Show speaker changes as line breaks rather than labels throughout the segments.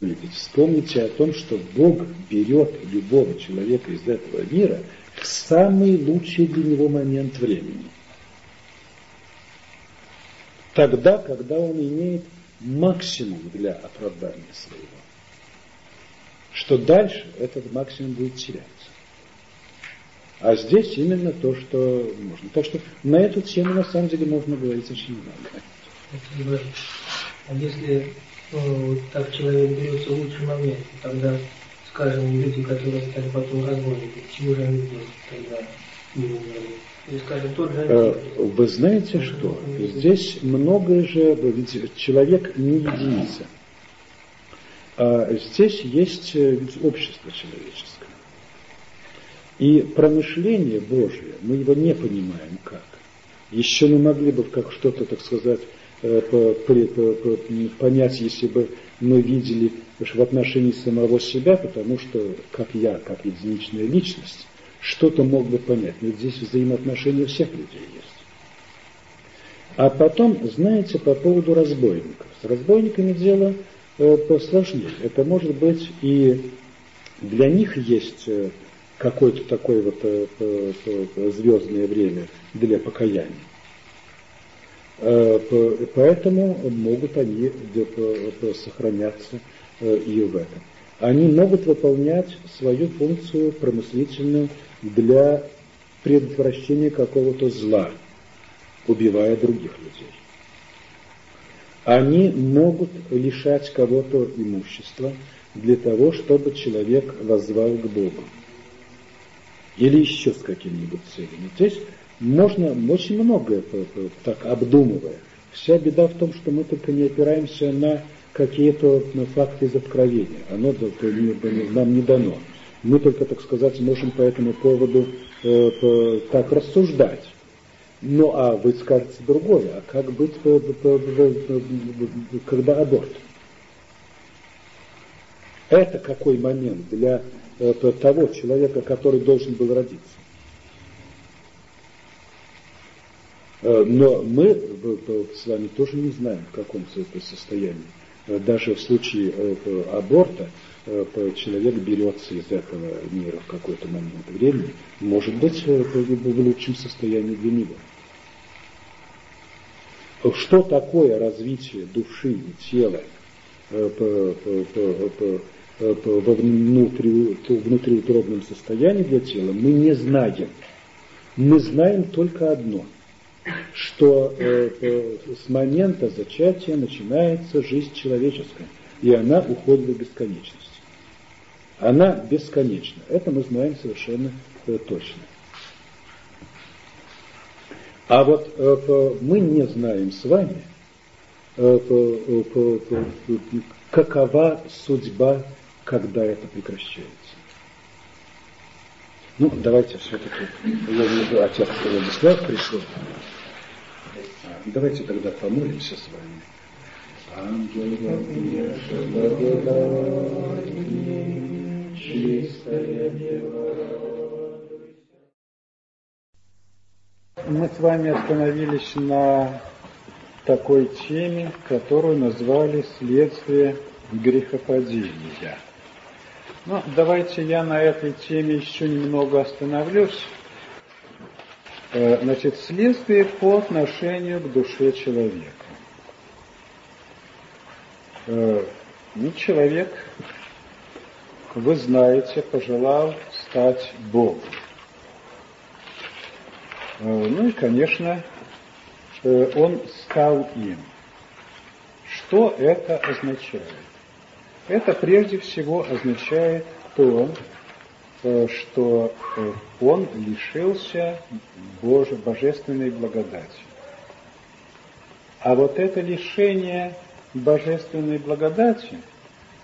Вспомните о том, что Бог берет любого человека из этого мира в самый лучший для него момент времени. Тогда, когда он имеет максимум для оправдания своего. Что дальше этот максимум будет теряться. А здесь именно то, что можно. Так что на эту тему на самом деле можно говорить очень много.
А если ну, так человек берется в лучший момент, тогда, скажем, люди, которые стали потом разбойниками, чего же они делают тогда не умерли? Или, скажем, тот же
э, Вы знаете что? Здесь многое же, ведь человек не единица. А здесь есть э, ведь общество человеческое. И промышление Божие, мы его не понимаем как. Еще мы могли бы как что-то, так сказать, Э, понять, если бы мы видели в отношении самого себя, потому что, как я, как единичная личность, что-то мог бы понять. Но здесь взаимоотношения всех людей есть. А потом, знаете, по поводу разбойников. С разбойниками дело э, посложнее. Это может быть и для них есть э, какое-то такое вот звездное время для покаяния. Э, поэтому могут они сохраняться э, и в этом. Они могут выполнять свою функцию промыслительную для предотвращения какого-то зла, убивая других людей. Они могут лишать кого-то имущества для того, чтобы человек возвал к Богу. Или еще с какими-нибудь целями. То есть можно очень многое так обдумывая. Вся беда в том, что мы только не опираемся на какие-то факты из откровения. Оно нам не дано. Мы только, так сказать, можем по этому поводу э, так рассуждать. Ну а вы скажете другое, а как быть, когда аборт? Это какой момент для э, того человека, который должен был родиться? Э, но мы с вами тоже не знаем, в каком это состоянии. Э, даже в случае э, аборта человек берется из этого мира в какой-то момент времени, может быть, в лучшем состоянии для него. Что такое развитие души и тела во внутриутробном состоянии для тела, мы не знаем. Мы знаем только одно – что э, э, с момента зачатия начинается жизнь человеческая, и она уходит в бесконечность. Она бесконечна. Это мы знаем совершенно э, точно. А вот э, мы не знаем с вами, э, какова судьба, когда это прекращается. Ну, давайте все-таки, я вижу, отец Владислав пришел. Давайте тогда помолимся с вами. Ангел чистая дева. Мы с вами остановились на такой теме, которую назвали «Следствие грехопадения». Ну, давайте я на этой теме еще немного остановлюсь. Э, значит, следствие по отношению к душе человека. Э, ну, человек, вы знаете, пожелал стать Богом. Э, ну и, конечно, он стал им. Что это означает? Это прежде всего означает то, Э, что э, он лишился Божьей, божественной благодати. А вот это лишение божественной благодати,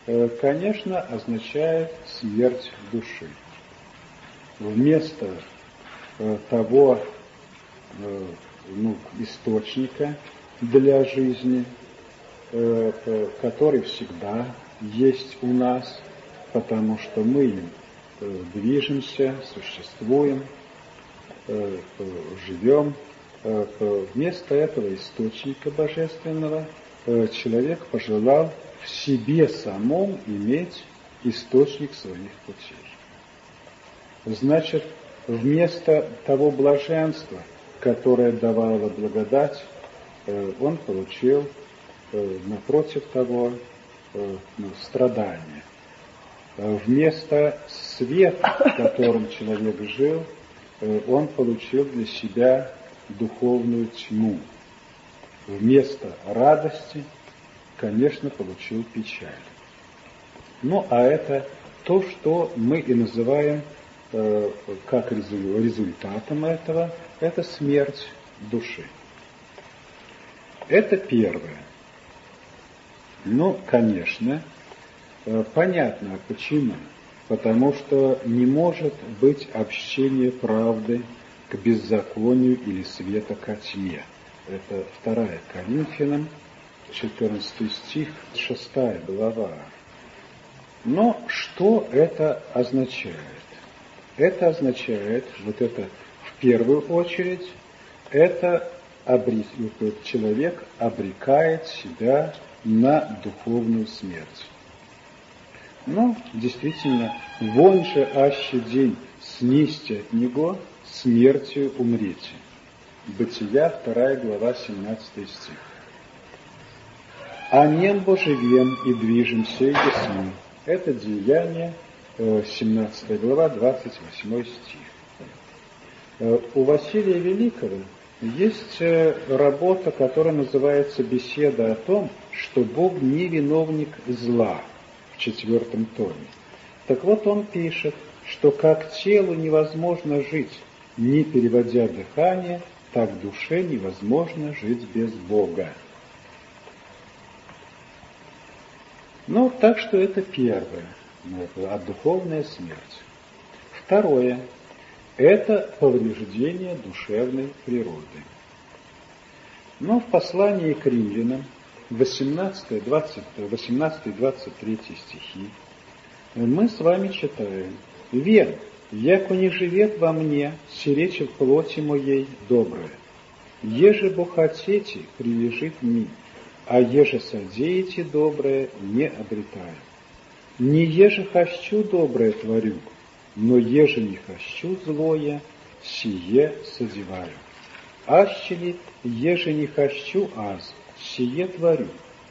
э, конечно, означает смерть души. Вместо того ну, источника для жизни, который всегда есть у нас, потому что мы им Э, движемся, существуем, э, живем. Э, вместо этого источника божественного человек пожелал в себе самом иметь источник своих путей. Значит, вместо того блаженства, которое давало благодать, э, он получил, э, напротив того, э, ну, страдания. Вместо света, в котором человек жил, он получил для себя духовную тьму. Вместо радости, конечно, получил печаль. Ну, а это то, что мы и называем Э, как результатом этого, это смерть души. Это первое. Ну, конечно, э, понятно почему. Потому что не может быть общение правды к беззаконию или света ко тьме. Это вторая Коринфянам, 14 стих, 6 глава. Но что это означает? Это означает, вот это в первую очередь, это человек обрекает себя на духовную смерть. Но действительно, вон же аще день снисти от него, смертью умрете. Бытия, 2 глава, 17 стих. А небо живем и движемся и ясны. Это деяние 17 глава, 28 стих. Э, у Василия Великого есть э, работа, которая называется «Беседа о том, что Бог не виновник зла» четвертом томе. Так вот он пишет, что как телу невозможно жить, не переводя дыхание, так душе невозможно жить без Бога. Ну, так что это первое а духовная смерть. Второе – это повреждение душевной природы. Но в послании к римлянам 18-23 стихи мы с вами читаем «Вен, яко не живет во мне, сиречи в плоти моей доброе, еже бо хотите, прилежит мне, а еже содеете доброе, не обретаю». Не еже хочу доброе творю, но еже не хочу злое, сие созеваю. Аще еже не хочу аз, сие творю,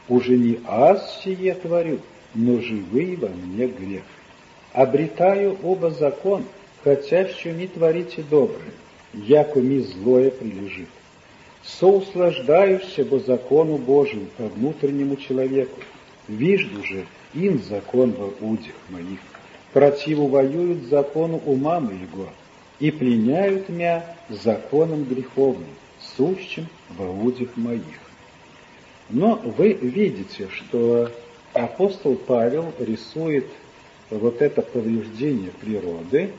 уже не аз сие творю, но живый во мне грех. Обретаю оба закон, хотя еще не творите доброе, яко ми злое прилежит. Соуслаждаюся по закону Божию, по внутреннему человеку. Вижду же, им закон во удях моих. Противу воюют закону ума моего, и пленяют мя законом греховным, сущим во удях моих. Но вы видите, что апостол Павел рисует вот это повреждение природы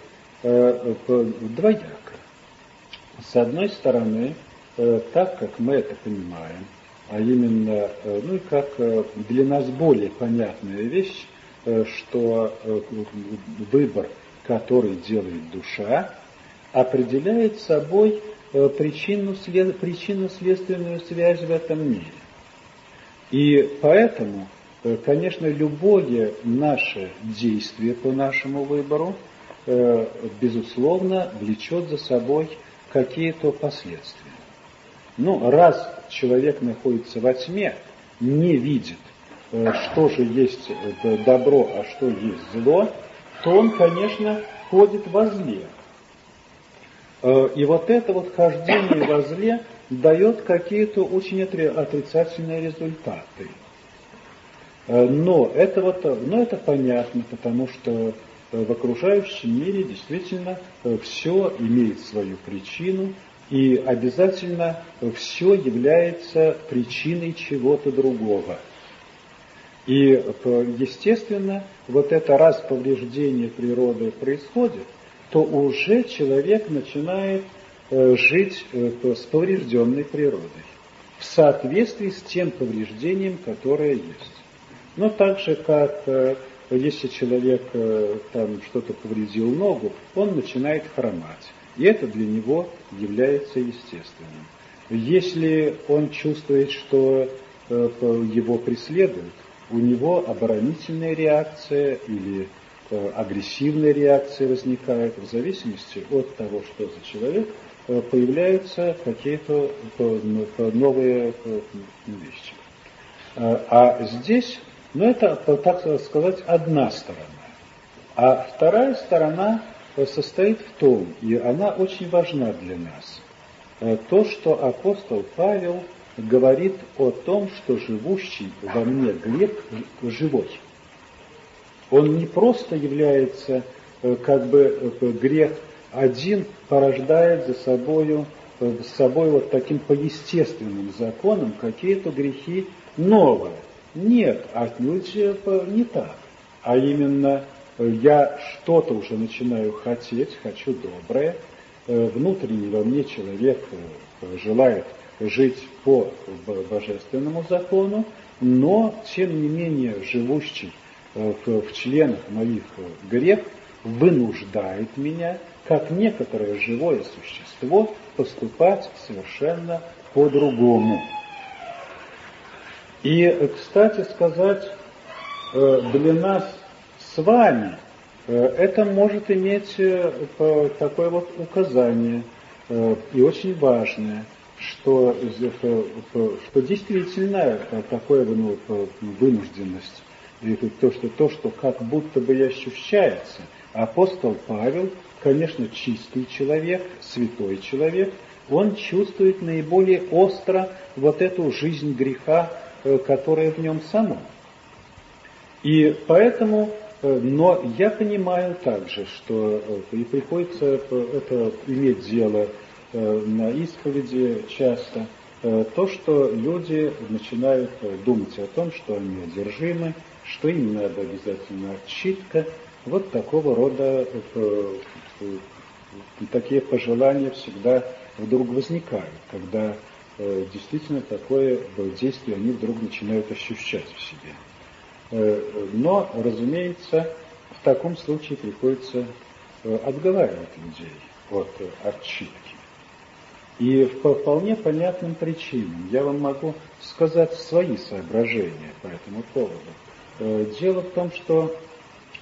э, двояко. С одной стороны, э, так как мы это понимаем, а именно, э, ну и как для нас более понятная вещь, что выбор, который делает душа, определяет собой причинно-следственную связь в этом мире. И поэтому, конечно, любое наше действие по нашему выбору, безусловно, влечет за собой какие-то последствия. Ну, раз человек находится во тьме, не видит, э, что же есть э, добро, а что есть зло, то он, конечно, ходит во зле. Э, и вот это вот хождение во зле дает какие-то очень отрицательные результаты. Но это, вот, но это понятно, потому что в окружающем мире действительно все имеет свою причину, и обязательно все является причиной чего-то другого. И, естественно, вот это раз повреждение природы происходит, то уже человек начинает э, жить э, с поврежденной природой, в соответствии с тем повреждением, которое есть. Но так же, как э, если человек там что-то повредил ногу, он начинает хромать. И это для него является естественным. Если он чувствует, что его преследуют, у него оборонительная реакция или э, агрессивная реакция возникает в зависимости от того, что за человек, э, появляются какие-то новые вещи. А здесь, ну это, так сказать, одна сторона. А вторая сторона состоит в том, и она очень важна для нас, то, что апостол Павел говорит о том, что живущий во мне грех живой. Он не просто является, э, как бы э, грех один порождает за собою, э, с собой вот таким по законам какие-то грехи новые. Нет, отнюдь не так. А именно я что-то уже начинаю хотеть, хочу доброе, внутренне во мне человек желает жить по божественному закону, но, тем не менее, живущий в, в членах моих э, грех вынуждает меня, как некоторое живое существо, поступать совершенно по-другому. И, кстати сказать, э, для нас с вами это может иметь такое вот указание, и очень важное – что, что действительно такое ну, вынужденность, и то что, то, что как будто бы и ощущается. Апостол Павел, конечно, чистый человек, святой человек, он чувствует наиболее остро вот эту жизнь греха, э, которая в нем самом. И поэтому, э, но я понимаю также, что э, и приходится это иметь дело на исповеди часто, то, что люди начинают думать о том, что они одержимы, что им надо обязательно отчитка. Вот такого рода такие пожелания всегда вдруг возникают, когда действительно такое действие они вдруг начинают ощущать в себе. Но, разумеется, в таком случае приходится отговаривать людей от отчитки. И по вполне понятным причинам. Я вам могу сказать свои соображения по этому поводу. Э, дело в том, что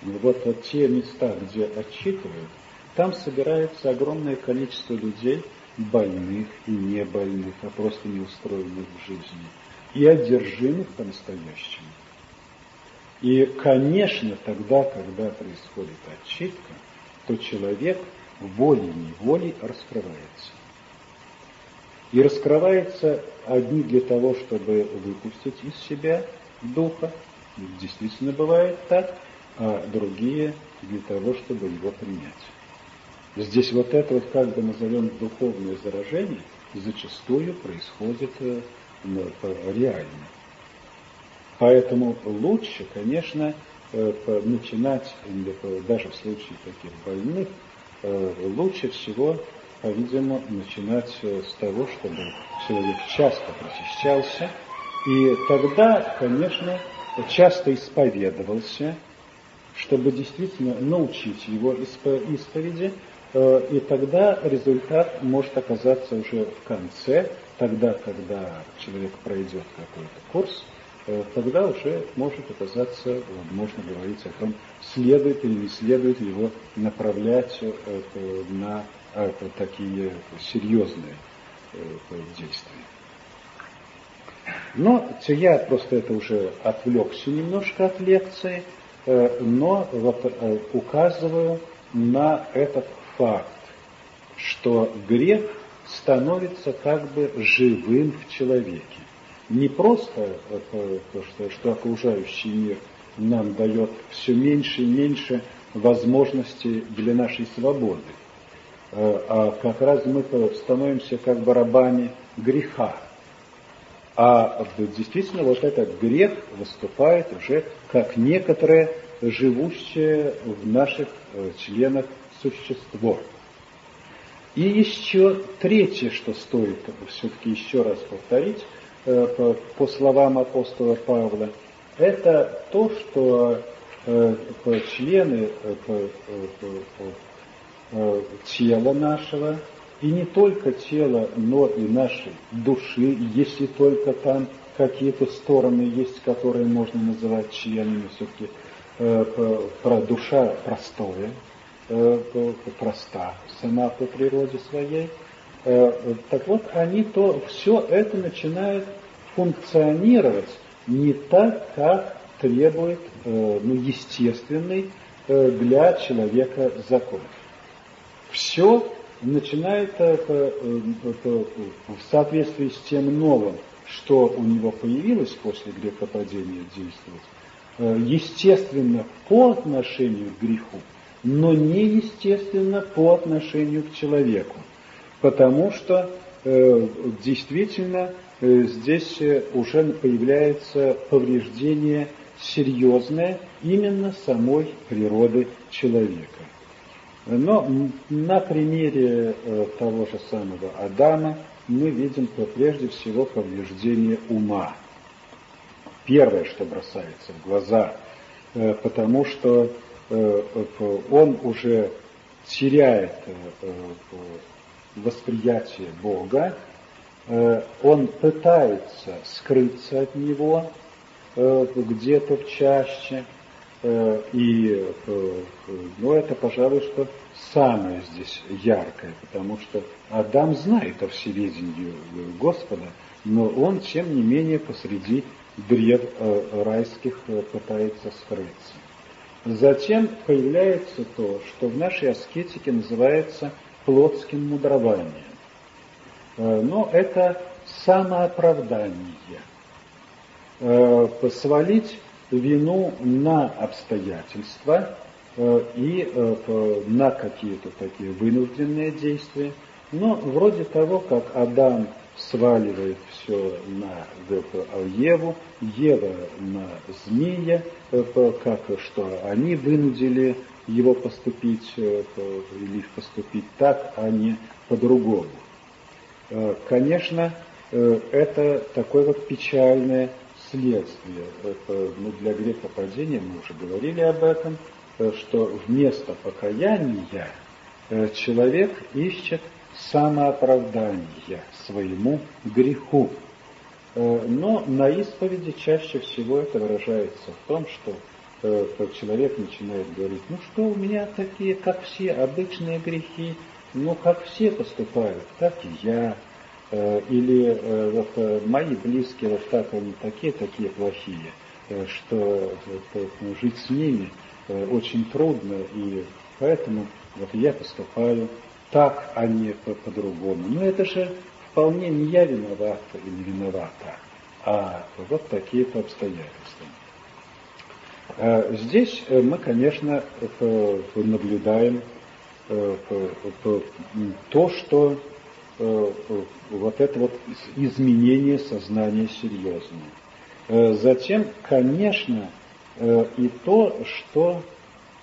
вот те места, где отчитывают, там собирается огромное количество людей, больных и не больных, а просто не устроенных в жизни, и одержимых по-настоящему. И, конечно, тогда, когда происходит отчитка, то человек волей-неволей раскрывается и раскрывается одни для того, чтобы выпустить из себя духа, действительно бывает так, а другие для того, чтобы его принять. Здесь вот это вот, как бы назовем, духовное заражение, зачастую происходит э, реально. Поэтому лучше, конечно, э, начинать, даже в случае таких больных, э, лучше всего по-видимому, начинать э, с того, чтобы человек часто причащался, и тогда, конечно, часто исповедовался, чтобы действительно научить его исповеди, э, и тогда результат может оказаться уже в конце, тогда, когда человек пройдет какой-то курс, э, тогда уже может оказаться, можно говорить о том, следует или не следует его направлять на такие серьезные э, действия. Но я просто это уже отвлекся немножко от лекции, э, но вот э, указываю на этот факт, что грех становится как бы живым в человеке. Не просто то, что, что окружающий мир нам дает все меньше и меньше возможностей для нашей свободы, Э, а как раз мы становимся как бы рабами греха. А действительно вот этот грех выступает уже как некоторое живущее в наших э, членах существо. И еще третье, что стоит все-таки еще раз повторить, э, по, словам апостола Павла, это то, что члены Э, тела нашего, и не только тела, но и нашей души, если только там какие-то стороны есть, которые можно называть чьями, все-таки про душа простое, проста сама по природе своей. Так вот, они то, все это начинает функционировать не так, как требует ну, естественный для человека закон. Все начинает в соответствии с тем новым, что у него появилось после грехопадения действовать, э, естественно по отношению к греху, но не естественно по отношению к человеку. Потому что э, действительно э, здесь уже появляется повреждение серьезное именно самой природы человека. Но на примере того же самого Адама мы видим прежде всего повреждение ума. Первое, что бросается в глаза, э, потому что э, он уже теряет э, восприятие Бога, он пытается скрыться от Него где-то в чаще, и ну, это, пожалуй, что самое здесь яркое, потому что Адам знает о всеведении Господа, но он, тем не менее, посреди древ э, райских э, пытается скрыться. Затем появляется то, что в нашей аскетике называется плотским мудрованием. Э, но это самооправдание. Свалить вину на обстоятельства – Э, и э, на какие-то такие вынужденные действия. Но вроде того, как Адам сваливает все на Еву, Ева на змея, э, как что они вынудили его поступить или поступить так, а не по-другому. Конечно, это такое вот печальное следствие. Ну, для грехопадения мы уже говорили об этом – что вместо покаяния э, человек ищет самооправдания своему греху. Э, но на исповеди чаще всего это выражается в том, что э, человек начинает говорить, ну что у меня такие, как все, обычные грехи, ну как все поступают, так и я. Или вот мои близкие вот так они такие, такие плохие, что жить с ними – Э, очень трудно, и поэтому вот я поступаю так, а не по-другому. Но это же вполне не я виноват или виновата, а вот такие-то обстоятельства. Э, здесь э, мы, конечно, наблюдаем то, что вот это вот изменение сознания серьезное. Затем, конечно, Э, и то, что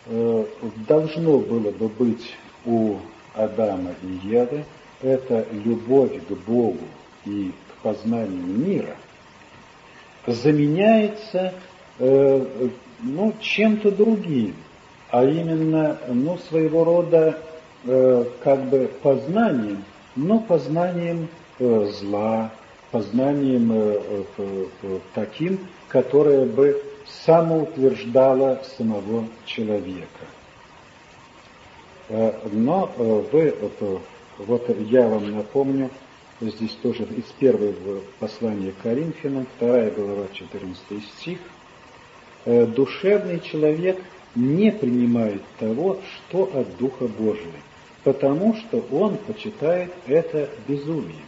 э, должно было бы быть у Адама и Евы, это любовь к Богу и к познанию мира, заменяется э, ну, чем-то другим, а именно ну, своего рода как бы познанием, но познанием зла, познанием таким, которое бы самоутверждала самого человека. Э, но э, вы, вот я вам напомню, здесь тоже из первого послания к Коринфянам, вторая глава, 14 стих, «Э, душевный человек не принимает того, что от Духа Божия, потому что он почитает это безумием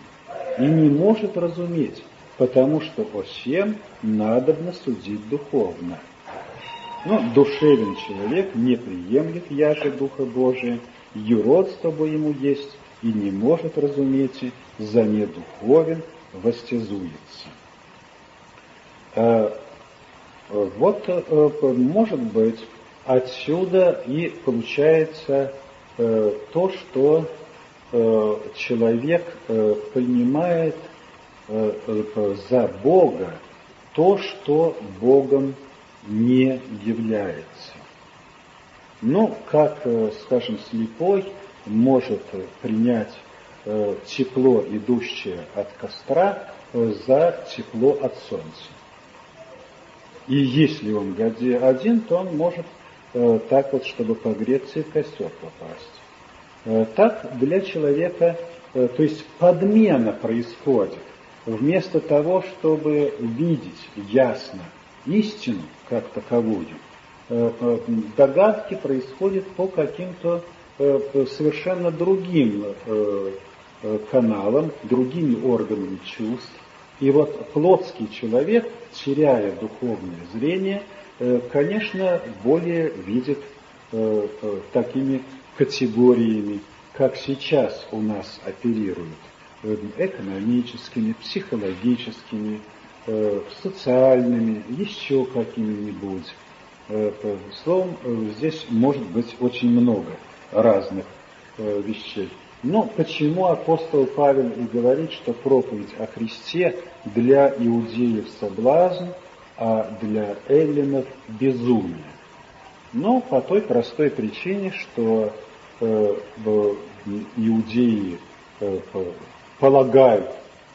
и не может разуметь, потому что о всем надобно судить духовно. Но душевен человек не приемлет яже Духа Божия, юродство бы ему есть, и не может, разумейте, за недуховен востязуется. А, вот, э, может быть, отсюда и получается э, то, что э, человек Э, за Бога то, что Богом не является. Ну, как, э, скажем, слепой может принять тепло, идущее от костра, за тепло от солнца. И если он один, то он может так вот, чтобы погреться и в костер попасть. Так для человека, то есть подмена происходит. Вместо того, чтобы видеть ясно истину как таковую, догадки происходят по каким-то совершенно другим каналам, другими органами чувств. И вот плотский человек, теряя духовное зрение, конечно, более видит такими категориями, как сейчас у нас оперируют экономическими, психологическими, социальными, еще какими-нибудь. Словом, здесь может быть очень много разных вещей. Но почему апостол Павел и говорит, что проповедь о Христе для иудеев соблазн, а для эллинов безумие? Но по той простой причине, что э, иудеи э, полагают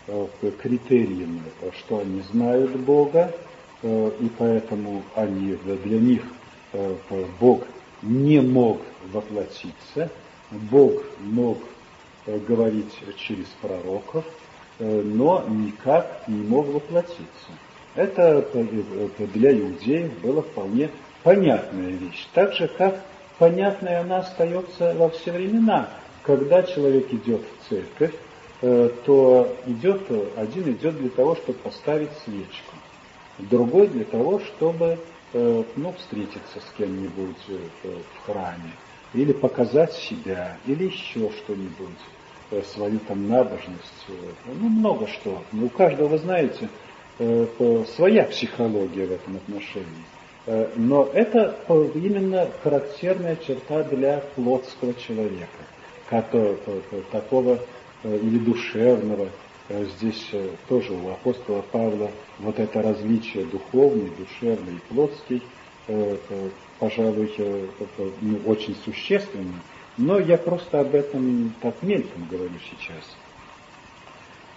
э, критерием, что они знают Бога, э, и поэтому они, для них э, Бог не мог воплотиться, Бог мог говорить через пророков, но никак не мог воплотиться. Это для иудеев было вполне понятная вещь. Так же, как понятной она остается во все времена. Когда человек идет в церковь, Э, то идет, один идет для того, чтобы поставить свечку, другой для того, чтобы э, ну, встретиться с кем-нибудь э, в храме, или показать себя, или еще что-нибудь, свою там набожность, ну много что. Но у каждого, вы знаете, своя психология в этом отношении. Но это именно характерная черта для плотского человека, который, такого Э, или душевного. Э, здесь э, тоже у апостола Павла вот это различие духовный, душевный и плотский, пожалуй, ну, очень существенно. Но я просто об этом так мельком говорю сейчас.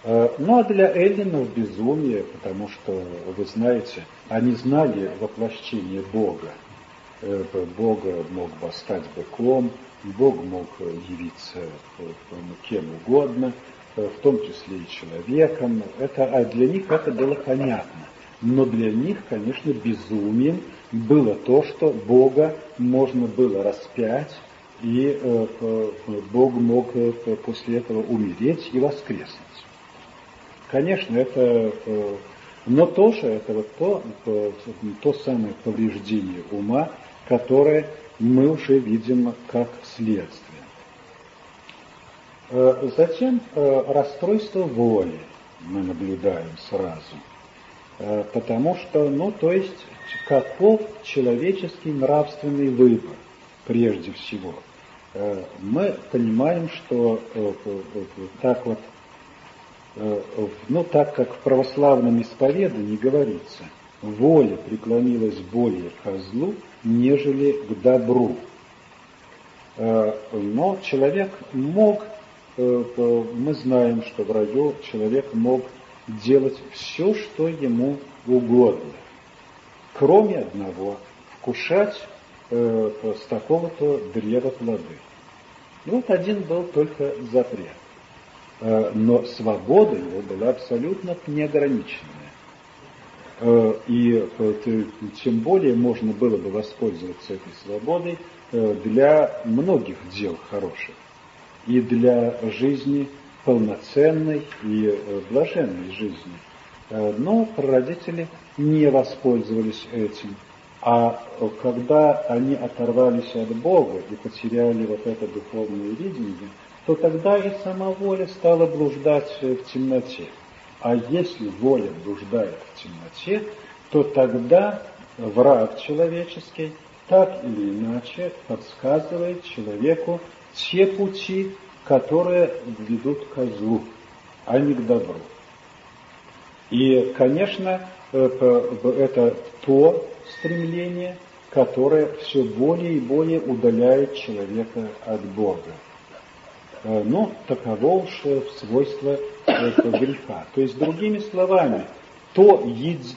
Ну а для эллинов безумие, потому что, вы знаете, они знали воплощение Бога. Бога мог бы стать быком, Бог мог явиться кем угодно, в том числе и человеком. Это, а для них это было понятно. Но для них, конечно, безумием было то, что Бога можно было распять, и э, Бог мог э, после этого умереть и воскреснуть. Конечно, это, э, но тоже это вот то, то самое повреждение ума, которое мы уже видим как следствие. Э, затем э, расстройство воли мы наблюдаем сразу. Э, потому что, ну, то есть, каков человеческий нравственный выбор, прежде всего. Мы понимаем, что так вот, ну, так как в православном исповедании говорится, воля преклонилась более к злу, нежели к добру. Э, но человек мог, э, мы знаем, что в раю человек мог делать все, что ему угодно, кроме одного – вкушать э, с такого-то древа плоды. Вот один был только запрет. Но свобода его была абсолютно неограниченная. Э, и э, тем более можно было бы воспользоваться этой свободой э, для многих дел хороших и для жизни полноценной и блаженной жизни. Но прародители не воспользовались этим. А когда они оторвались от Бога и потеряли вот это духовное видение, то тогда и сама воля стала блуждать в темноте. А если воля блуждает в темноте, то тогда враг человеческий так или иначе подсказывает человеку те пути, которые ведут к злу, а не к добру. И, конечно, это то стремление, которое все более и более удаляет человека от Бога. Но таково уж свойство греха. То есть, другими словами, то,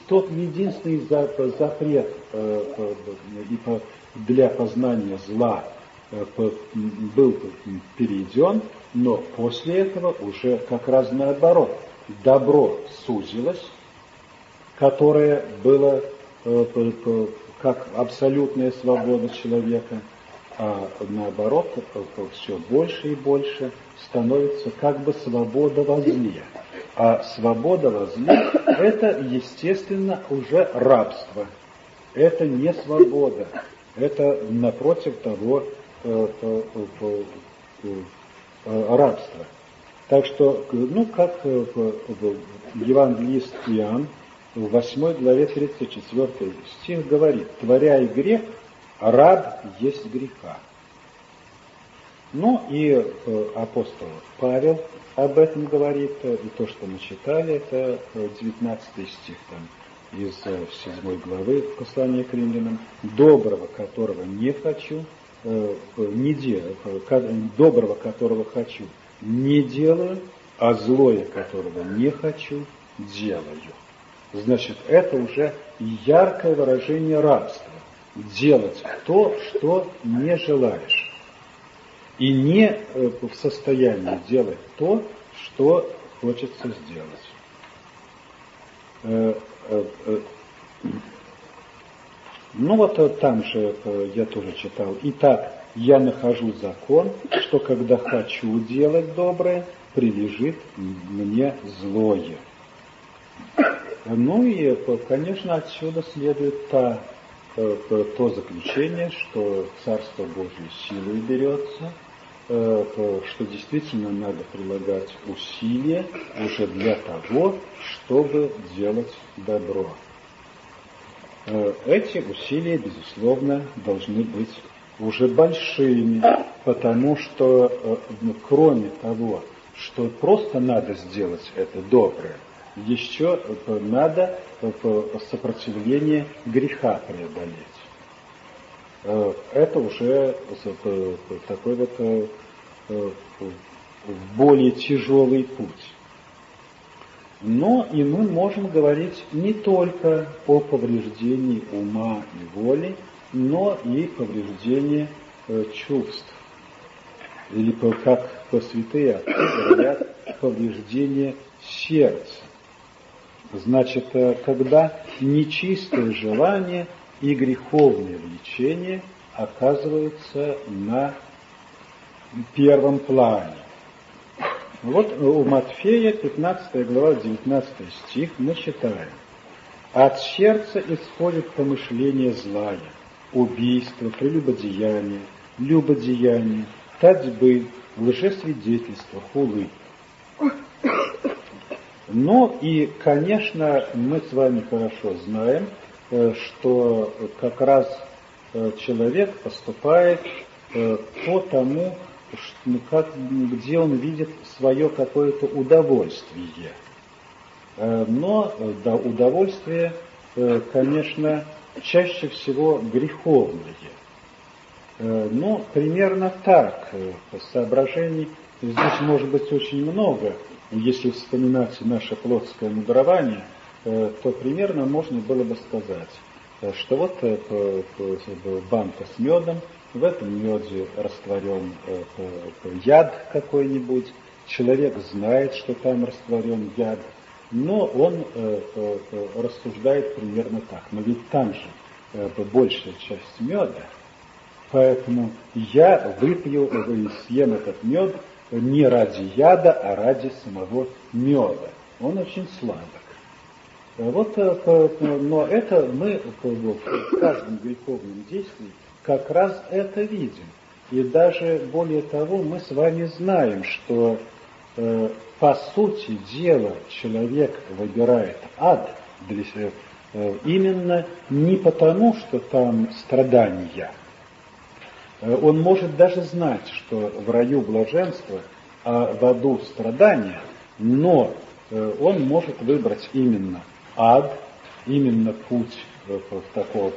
тот единственный запрет для познания зла был перейден, но после этого уже как раз наоборот. Добро сузилось, которое было как абсолютная свобода человека, а наоборот, все больше и больше становится как бы свобода во зле. А свобода во зле – это, естественно, уже рабство. Это не свобода. Это, напротив того, э, э, э, рабство. Так что, ну, как евангелист Иоанн в 8 главе 34 стих говорит, «Творяй грех, раб есть греха». Ну и э, апостол Павел об этом говорит, э, и то, что мы читали, это 19 э, стих там, из 7 главы послания к римлянам, «Доброго, которого не хочу, не делаю, доброго, которого хочу, не делаю, а злое, которого не хочу, делаю». Значит, это уже яркое выражение рабства. Делать то, что не желаешь. И не э, в состоянии делать то, что хочется сделать. Э, э, ну вот там же я тоже читал. Итак, я нахожу закон, что когда хочу делать доброе, прилежит мне злое. Ну и, конечно, отсюда следует та, то заключение, что Царство Божие силой берется, э, что действительно надо прилагать усилия уже для того, чтобы делать добро. Э, эти усилия, безусловно, должны быть уже большими, потому что кроме того, что просто надо сделать это доброе, еще надо сопротивление греха преодолеть. Э, это уже такой вот э, более тяжелый путь. Но и мы можем говорить не только о повреждении ума и воли, но и повреждении э, чувств. Или, как святые отцы говорят, повреждение сердца. Значит, э, когда нечистое желание и греховное влечение оказываются на первом плане. Вот у Матфея, 15 глава, 19 стих, мы читаем. От сердца исходит помышление злая, убийство, прелюбодеяние, любодеяние, татьбы, лжесвидетельство, хулы. Но и, конечно, мы с вами хорошо знаем, э, что как раз э, человек поступает э, по тому, ну, как, где он видит свое какое-то удовольствие. Но да, удовольствие, конечно, чаще всего греховное. Но примерно так, соображений здесь может быть очень много – если вспоминать наше плотское мудрование, э, то примерно можно было бы сказать, э, что вот э, банка с медом, в этом меде растворен яд какой-нибудь, человек знает, что там растворен яд, но он рассуждает примерно так. Но ведь там же большая часть меда, поэтому я выпью съем этот мед не ради яда, а ради самого меда. Он очень сладок. Вот, э, но это мы в каждом греховном действии как раз это видим. И даже более того, мы с вами знаем, что э, по сути дела человек выбирает ад для, э, именно не потому, что там страдания, Э, он может даже знать, что в раю блаженство, а в аду страдания, но э, он может выбрать именно ад, именно путь э, такого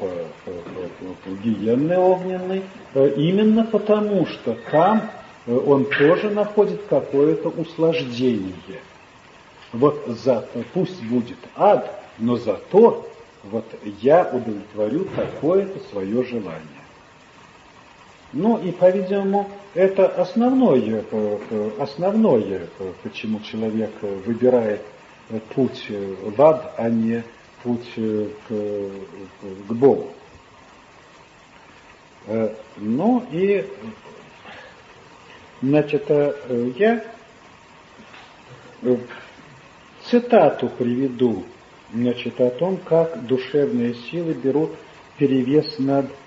гиенны огненный, именно потому, что там он тоже находит какое-то услаждение. Вот за, пусть будет ад, но зато вот я удовлетворю такое-то свое желание. Ну и, по-видимому, это основное, основное, почему человек выбирает путь в ад, а не путь к, к Богу. Ну и, значит, я цитату приведу значит, о том, как душевные силы берут перевес над э,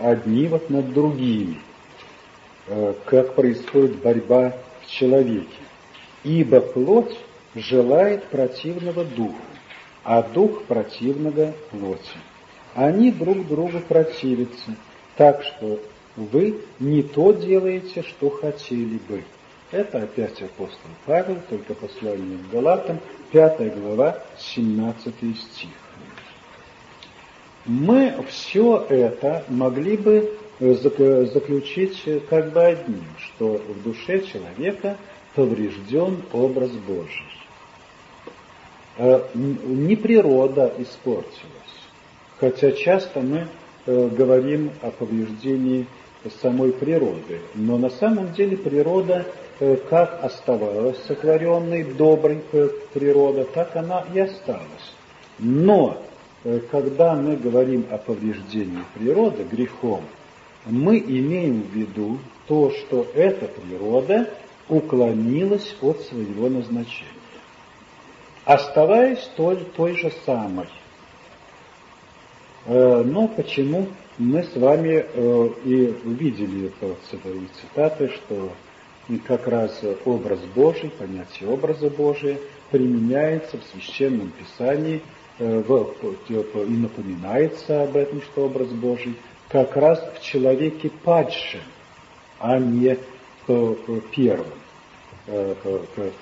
одни вот над другими, э, как происходит борьба в человеке. Ибо плоть желает противного духу, а дух противного плоти. Они друг другу противятся, так что вы не то делаете, что хотели бы. Это опять апостол Павел, только послание к Галатам, 5 глава, 17 стих. Мы все это могли бы э, заключить э, как бы одним, что в душе человека поврежден образ Божий. Э, не природа испортилась, хотя часто мы говорим о повреждении самой природы, но на самом деле природа как оставалась сотворенной доброй природа, так она и осталась. Но когда мы говорим о повреждении природы грехом, мы имеем в виду то, что эта природа уклонилась от своего назначения, оставаясь той, той же самой. Э, но почему мы с вами и увидели цитаты, что как раз образ Божий, понятие образа Божия применяется в Священном Писании э, и напоминается об этом, что образ Божий как раз в человеке падшем, а не первым. Э,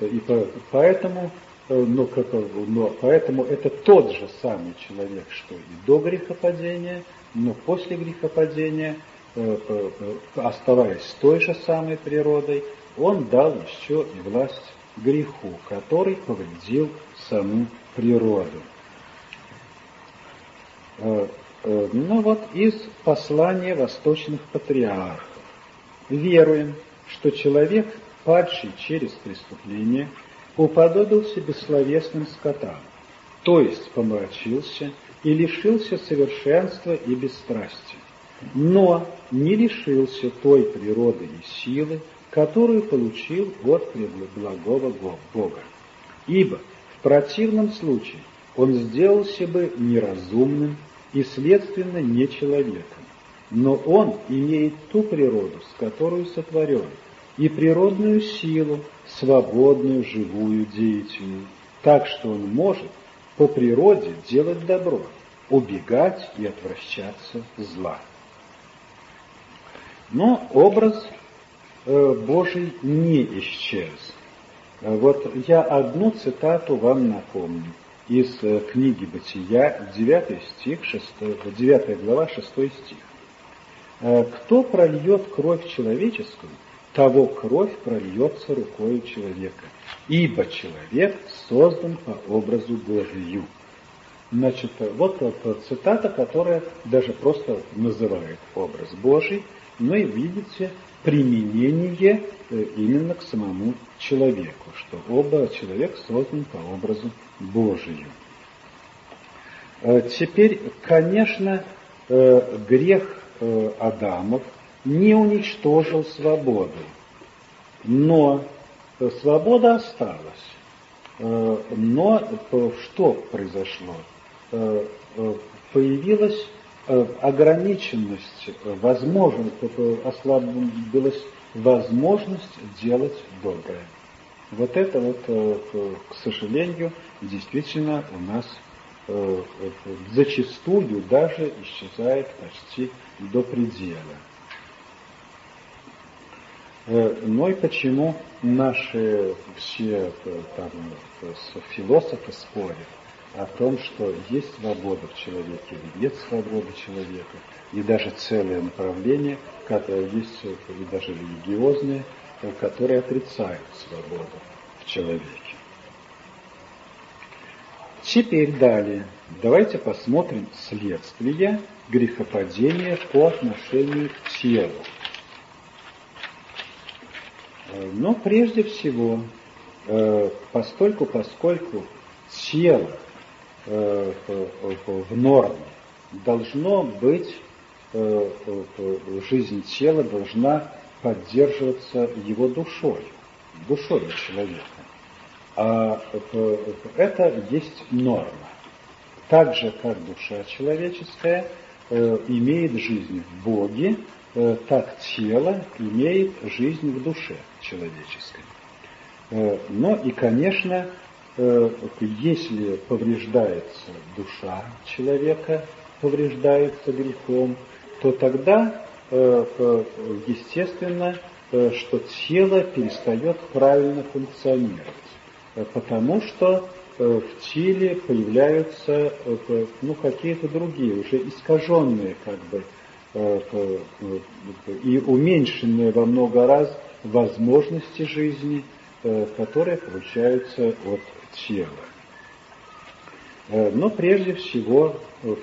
и поэтому, э, но, но поэтому это тот же самый человек, что и до грехопадения, но после грехопадения – Э, оставаясь той же самой природой, он дал еще и власть греху, который повредил саму природу. Э, э, ну вот из послания восточных патриархов. Веруем, что человек, падший через преступление, уподобился бессловесным скотам, то есть помрачился и лишился совершенства и бесстрастия но не лишился той природы и силы, которую получил от благого Бога. Ибо в противном случае он сделался бы неразумным и, следственно, не человеком. Но он имеет ту природу, с которой сотворен, и природную силу, свободную, живую, деятельную, так что он может по природе делать добро, убегать и отвращаться зла. Но образ э, Божий не исчез. Э, вот я одну цитату вам напомню из э, книги Бытия, 9 стих, 6, 9 глава, 6 стих. «Кто прольет кровь человеческую, того кровь прольется рукой человека, ибо человек создан по образу Божию». Значит, вот цитата, которая даже просто называет образ Божий – но и видите применение э, именно к самому человеку, что оба человек создан по образу Божию. Э, теперь, конечно, э, грех Адамов не уничтожил свободу, но свобода осталась. Но что произошло? Появилась Э, ограниченность, э, возможность, ослабилась возможность делать доброе. Вот это вот, э, к сожалению, действительно у нас зачастую даже исчезает почти до предела. Ну и почему наши все там, философы спорят? о том, что есть свобода в человеке или нет свободы человека, и даже целое направление, которое есть, и даже религиозное, которое отрицает свободу в человеке. Теперь далее. Давайте посмотрим следствие грехопадения по отношению к телу. Но прежде всего, э, постольку, поскольку тело э, в норме должно быть, э, жизнь тела должна поддерживаться его душой, душой человека. А это есть норма. Так же, как душа человеческая э, имеет жизнь в Боге, э, так тело имеет жизнь в душе человеческой. Э, но и, конечно, если повреждается душа человека, повреждается грехом, то тогда, естественно, что тело перестает правильно функционировать. Э, потому что э, в теле появляются э, ну, какие-то другие, уже искаженные как бы, и уменьшенные во много раз возможности жизни, которые получаются от тела. Но прежде всего в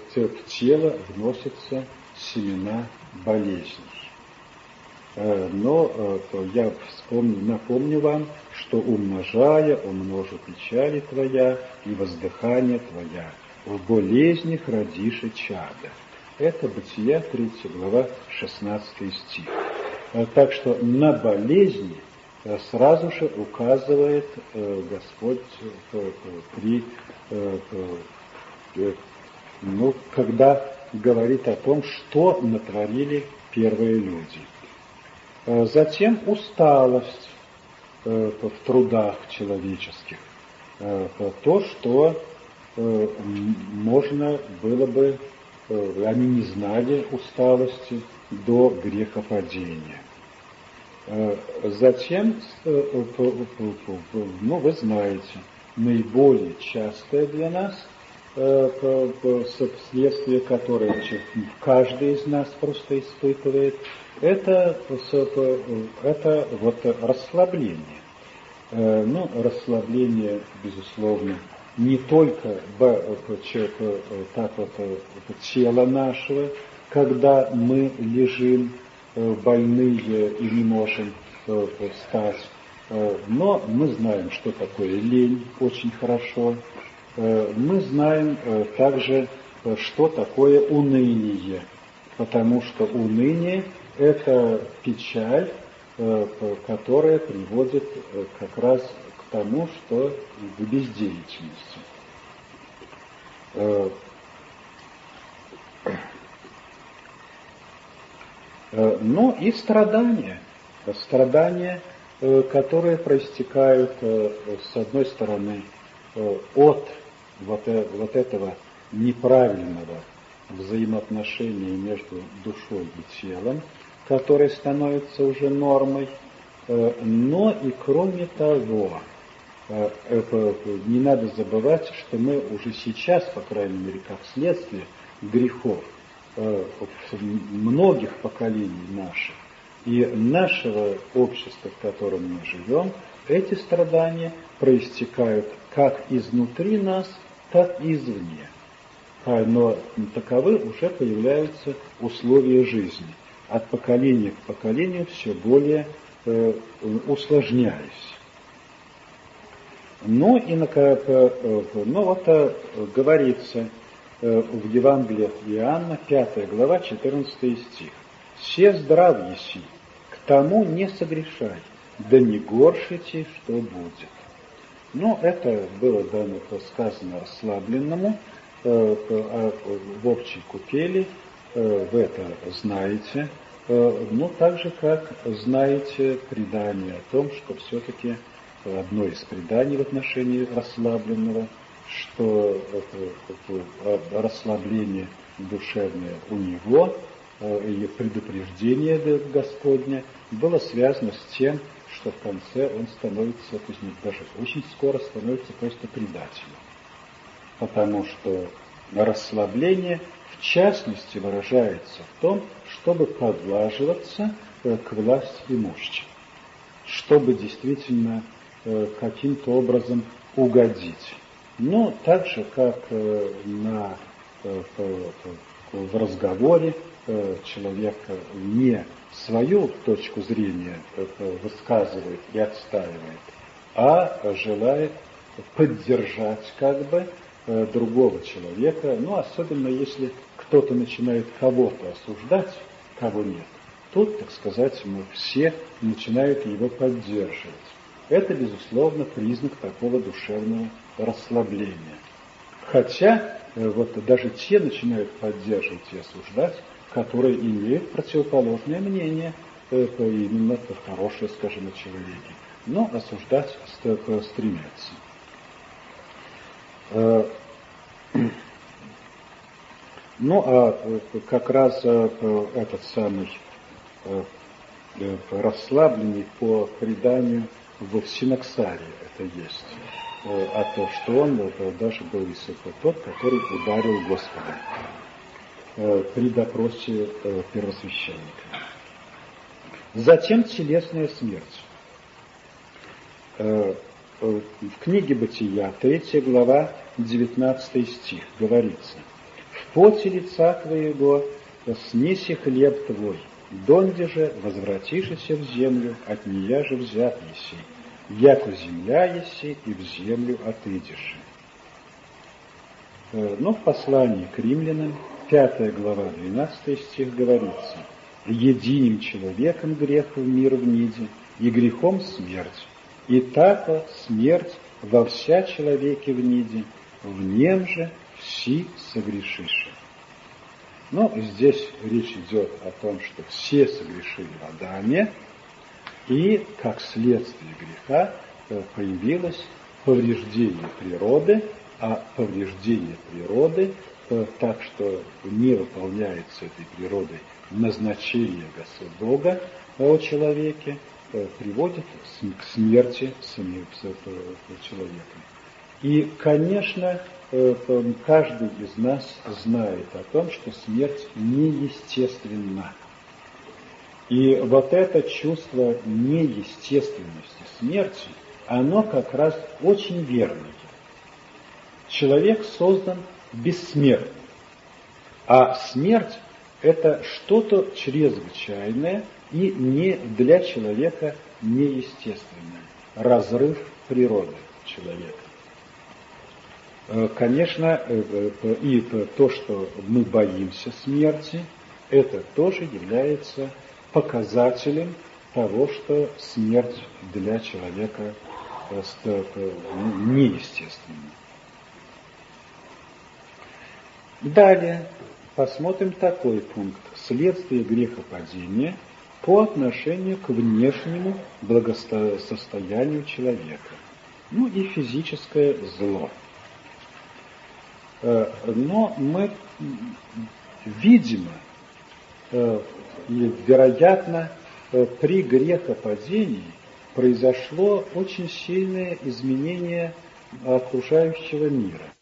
тело вносятся семена болезней. Но я вспомню, напомню вам, что умножая, умножу печали твоя и воздыхание твоя, в болезнях родишь и чада. Это Бытия, 3 глава, 16 стих. Э, так что на болезни э, сразу же указывает э, Господь при, ну, когда говорит о том, что натворили первые люди. Затем усталость, Э, в трудах человеческих, э, то, что э, можно было бы, они не знали усталости до грехопадения. Затем, ну, вы знаете, наиболее частое для нас следствие, которое каждый из нас просто испытывает, это, это вот расслабление. Э, ну, расслабление, безусловно, не только так вот, тела нашего, когда мы лежим э, больные и не можем э, встать, но мы знаем, что такое лень очень хорошо. Мы знаем также, что такое уныние, потому что уныние это печаль, э, которая приводит э, как раз к тому, что к бездеятельности. Э, но и страдания. Страдания, которые проистекают, с одной стороны, от вот, вот этого неправильного взаимоотношения между душой и телом, который становится уже нормой, э, но и кроме того, э, не надо забывать, что мы уже сейчас, по крайней мере, как следствие грехов э, многих поколений наших и нашего общества, в котором мы живем, эти страдания проистекают как изнутри нас, так и извне. А, но таковы уже появляются условия жизни от поколения к поколению все более э, усложняясь. Но, и, на, э, но вот э, говорится э, в Евангелии от Иоанна, 5 глава, 14 стих. «Все здрав еси, к тому не согрешай, да не горшите, что будет». Но это было дано сказано расслабленному, э, э, в общей купели, Э, вы это знаете, но так же, как знаете предание о том, что все-таки одно из преданий в отношении расслабленного, что расслабление душевное у него и предупреждение Господня было связано с тем, что в конце он становится, то есть даже очень скоро становится просто предателем. потому что расслабление в частности выражается в том, чтобы подлаживаться э, к власти имущим, чтобы действительно э, каким-то образом угодить. Но так же, как э, на, в разговоре человек не свою точку зрения высказывает и отстаивает, а желает поддержать как бы другого человека, ну, особенно если кто-то начинает кого-то осуждать, кого нет, тут, так сказать, мы все начинают его поддерживать. Это, безусловно, признак такого душевного расслабления. Хотя э, вот даже те начинают поддерживать и осуждать, которые имеют противоположное мнение э, именно хорошее, скажем, о человеке, но осуждать стремятся. Э, ну, а э, как раз э, этот самый э, расслабленный по преданию в Синаксаре это есть. А то, что он даже был тот, который ударил Господа при допросе первосвященника. Затем телесная смерть. В книге Бытия, 3 глава, 19 стих, говорится – поте лица твоего снеси хлеб твой, донде же возвратишься в землю, от нея же взят еси, яко земля еси, и в землю отыдешь. Э, но в послании к римлянам, 5 глава, 12 стих говорится, «Единым человеком грех в мир в ниде, и грехом смерть, и так смерть во вся человеке в ниде, в нем же все согрешиши. Но здесь речь идет о том, что все согрешили в Адаме, и как следствие греха э, появилось повреждение природы, а повреждение природы э, так, что не выполняется этой природой назначение Бога о человеке, э, приводит к смерти самим человеком. И, конечно, Э, каждый из нас знает о том, что смерть неестественна. И вот это чувство неестественности смерти, оно как раз очень верное. Человек создан бессмертным, а смерть – это что-то чрезвычайное и не для человека неестественное, разрыв природы человека. Э, конечно, э, э, и то, что мы боимся смерти, это тоже является показателем того, что смерть для человека неестественна. Далее посмотрим такой пункт. Следствие грехопадения по отношению к внешнему благосостоянию человека. Ну и физическое зло – Э, но мы, видимо, э, и вероятно, э, при грехопадении произошло очень сильное изменение окружающего мира.